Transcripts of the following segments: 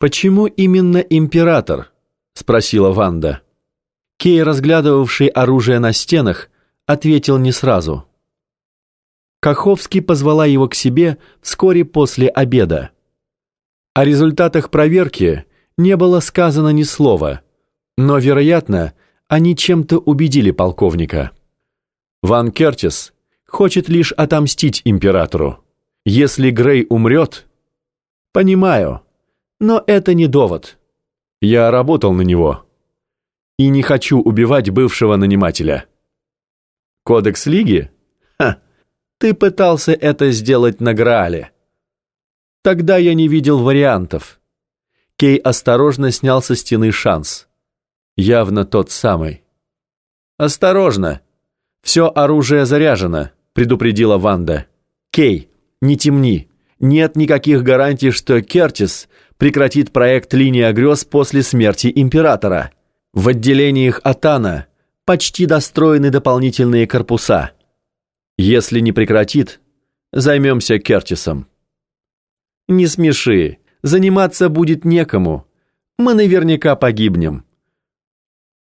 «Почему именно император?» — спросила Ванда. Кей, разглядывавший оружие на стенах, ответил не сразу. Каховский позвала его к себе вскоре после обеда. О результатах проверки не было сказано ни слова, но, вероятно, они чем-то убедили полковника. Ван Кертис хочет лишь отомстить императору. Если Грей умрет... Понимаю, но это не довод. Я работал на него. И не хочу убивать бывшего нанимателя. Кодекс Лиги? Ха, ты пытался это сделать на Граале. Тогда я не видел вариантов. Кей осторожно снял со стены шанс. Явно тот самый. «Осторожно! Все оружие заряжено», — предупредила Ванда. «Кей, не темни. Нет никаких гарантий, что Кертис прекратит проект «Линия грез» после смерти Императора. В отделениях Атана почти достроены дополнительные корпуса. Если не прекратит, займемся Кертисом». «Не смеши. Заниматься будет некому. Мы наверняка погибнем».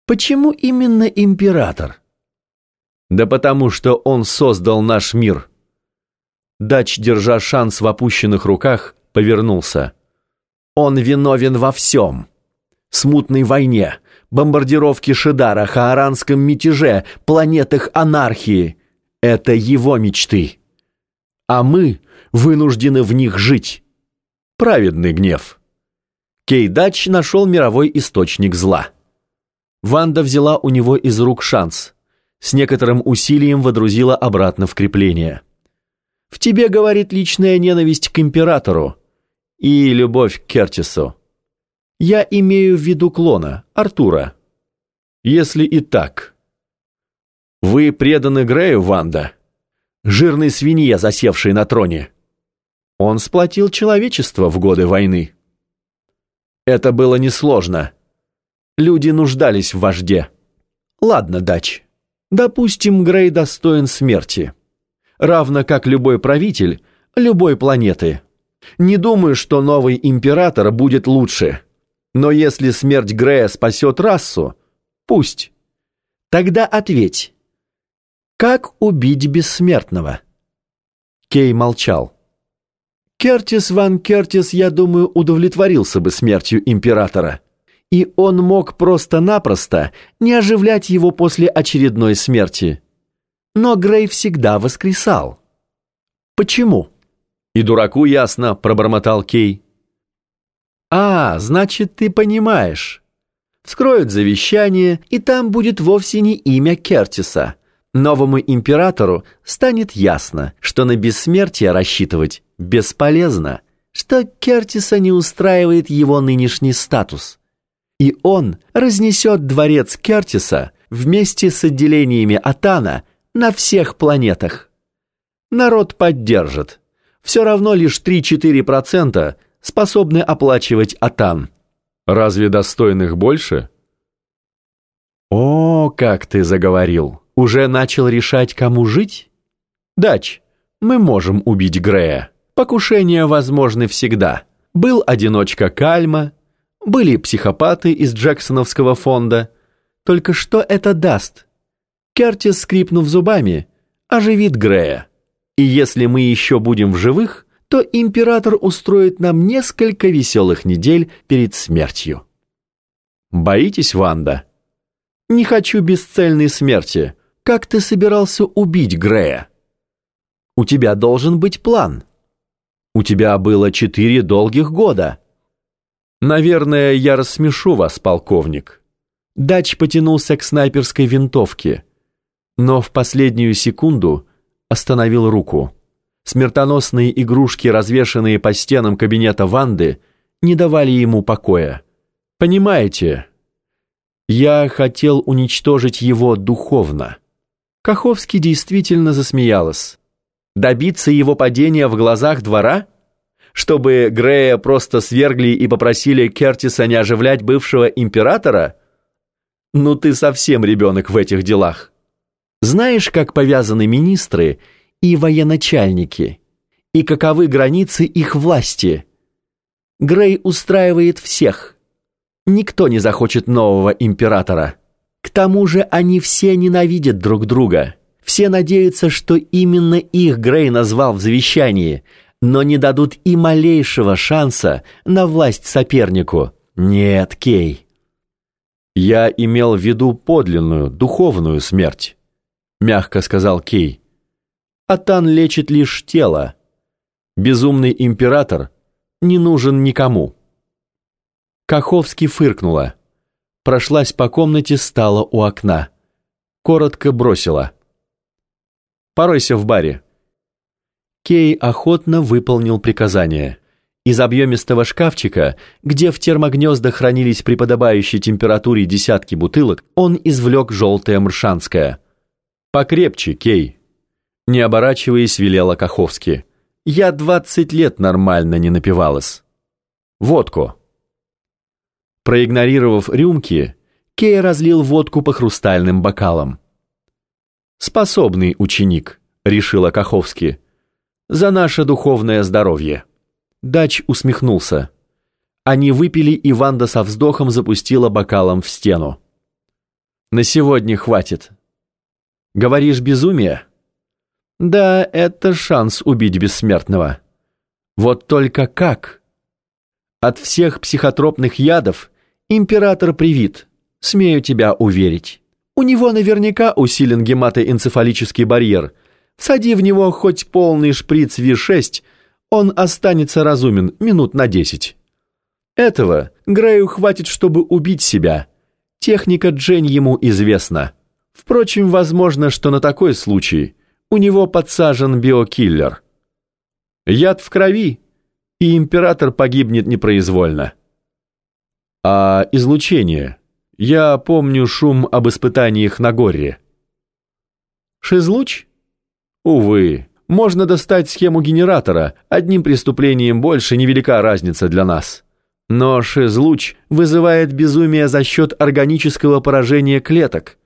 «Почему именно император?» «Да потому что он создал наш мир». Дач, держа шанс в опущенных руках, повернулся. «Он виновен во всем. Смутной войне, бомбардировке Шидара, хааранском мятеже, планетах анархии. Это его мечты. А мы вынуждены в них жить» праведный гнев. Кейдач нашел мировой источник зла. Ванда взяла у него из рук шанс. С некоторым усилием водрузила обратно в крепление. «В тебе, — говорит, — личная ненависть к императору и любовь к Кертису. Я имею в виду клона, Артура. Если и так. Вы преданы Грею, Ванда? Жирной свинье, засевшей на троне?» Он сплотил человечество в годы войны. Это было несложно. Люди нуждались в вожде. Ладно, Дач. Допустим, Грей достоин смерти. Равно как любой правитель любой планеты. Не думаю, что новый император будет лучше. Но если смерть Грея спасет расу, пусть. Тогда ответь. Как убить бессмертного? Кей молчал. Кертис Ван Кертис, я думаю, удовлетворился бы смертью императора. И он мог просто-напросто не оживлять его после очередной смерти. Но Грей всегда воскресал. Почему? И дураку ясно, пробормотал Кей. А, значит, ты понимаешь. Вскроют завещание, и там будет вовсе не имя Кертиса. Новому императору станет ясно, что на бессмертие рассчитывать бесполезно, что Кертиса не устраивает его нынешний статус. И он разнесет дворец Кертиса вместе с отделениями Атана на всех планетах. Народ поддержит. Все равно лишь 3-4% способны оплачивать Атан. Разве достойных больше? О, как ты заговорил. Уже начал решать, кому жить? Дач, мы можем убить Грея. Покушения возможны всегда. Был одиночка Кальма, были психопаты из Джексоновского фонда. Только что это даст? Кертис, скрипнув зубами, оживит Грея. И если мы еще будем в живых, то император устроит нам несколько веселых недель перед смертью. Боитесь, Ванда? Не хочу бесцельной смерти. Как ты собирался убить Грея? У тебя должен быть план. У тебя было четыре долгих года. Наверное, я рассмешу вас, полковник. Дач потянулся к снайперской винтовке, но в последнюю секунду остановил руку. Смертоносные игрушки, развешанные по стенам кабинета Ванды, не давали ему покоя. Понимаете, я хотел уничтожить его духовно. Каховский действительно засмеялась. Добиться его падения в глазах двора? Чтобы Грея просто свергли и попросили Кертиса не оживлять бывшего императора? Ну ты совсем ребенок в этих делах. Знаешь, как повязаны министры и военачальники? И каковы границы их власти? Грей устраивает всех. Никто не захочет нового императора. К тому же они все ненавидят друг друга. Все надеются, что именно их Грей назвал в завещании, но не дадут и малейшего шанса на власть сопернику. Нет, Кей. Я имел в виду подлинную, духовную смерть, мягко сказал Кей. Атан лечит лишь тело. Безумный император не нужен никому. Каховский фыркнула. Прошлась по комнате, стала у окна. Коротко бросила. Поройся в баре». Кей охотно выполнил приказание. Из объемистого шкафчика, где в термогнездах хранились при подобающей температуре десятки бутылок, он извлек желтое мршанское. «Покрепче, Кей!» Не оборачиваясь, велела Каховски. «Я двадцать лет нормально не напивалась. Водку!» Проигнорировав рюмки, Кей разлил водку по хрустальным бокалам. «Способный ученик», — решила Каховский. «За наше духовное здоровье». Дач усмехнулся. Они выпили, и Ванда со вздохом запустила бокалом в стену. «На сегодня хватит». «Говоришь, безумие?» «Да, это шанс убить бессмертного». «Вот только как?» «От всех психотропных ядов император привит, смею тебя уверить». У него наверняка усилен гематоэнцефалический барьер. Всади в него хоть полный шприц Ви6, он останется разумен минут на десять. Этого Грею хватит, чтобы убить себя. Техника Джень ему известна. Впрочем, возможно, что на такой случай у него подсажен биокиллер. Яд в крови, и император погибнет непроизвольно. А излучение я помню шум об испытаниях на горе. Шизлуч? Увы, можно достать схему генератора, одним преступлением больше невелика разница для нас. Но шизлуч вызывает безумие за счет органического поражения клеток.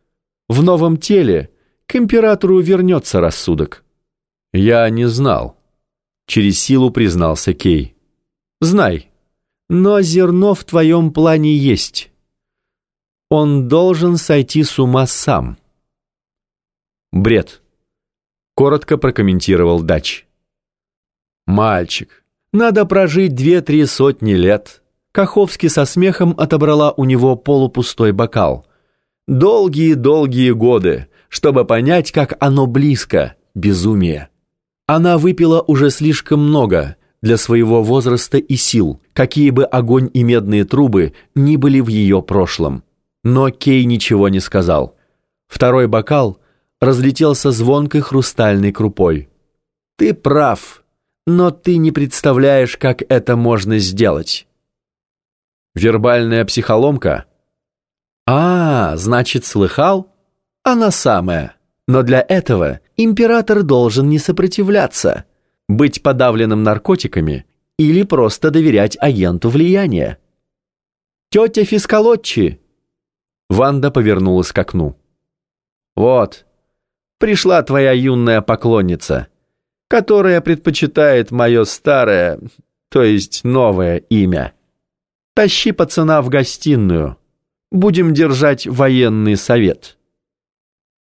В новом теле к императору вернется рассудок. Я не знал. Через силу признался Кей. Знай, но зерно в твоем плане есть. Он должен сойти с ума сам. Бред. Коротко прокомментировал Дач. Мальчик, надо прожить две-три сотни лет. Каховский со смехом отобрала у него полупустой бокал. Долгие-долгие годы, чтобы понять, как оно близко, безумие. Она выпила уже слишком много для своего возраста и сил, какие бы огонь и медные трубы ни были в ее прошлом. Но Кей ничего не сказал. Второй бокал разлетелся звонкой хрустальной крупой. «Ты прав, но ты не представляешь, как это можно сделать». «Вербальная психоломка?» «А, значит, слыхал? Она самая. Но для этого император должен не сопротивляться, быть подавленным наркотиками или просто доверять агенту влияния». «Тетя Фискалотчи!» Ванда повернулась к окну. «Вот, пришла твоя юная поклонница, которая предпочитает мое старое, то есть новое имя. Тащи пацана в гостиную, будем держать военный совет».